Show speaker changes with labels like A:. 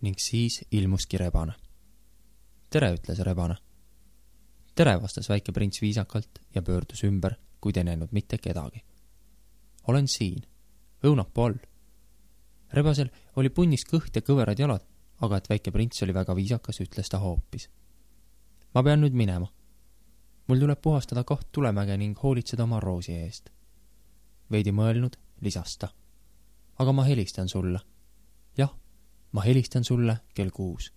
A: ning siis ilmuski rebane. tere, ütles rebane. tere, vastas väike prints viisakalt ja pöördus ümber, kuid ei näinud mitte kedagi. olen siin, õunapuu all. rebasel oli punnis kõht ja kõverad jalad, aga et väike prints oli väga viisakas, ütles ta hoopis. ma pean nüüd minema. mul tuleb puhastada koht tulemäge ning hoolitseda oma roosi eest. veidi mõelnud, lisas ta. aga ma helistan sulle. Ma helistan sulle kell kuus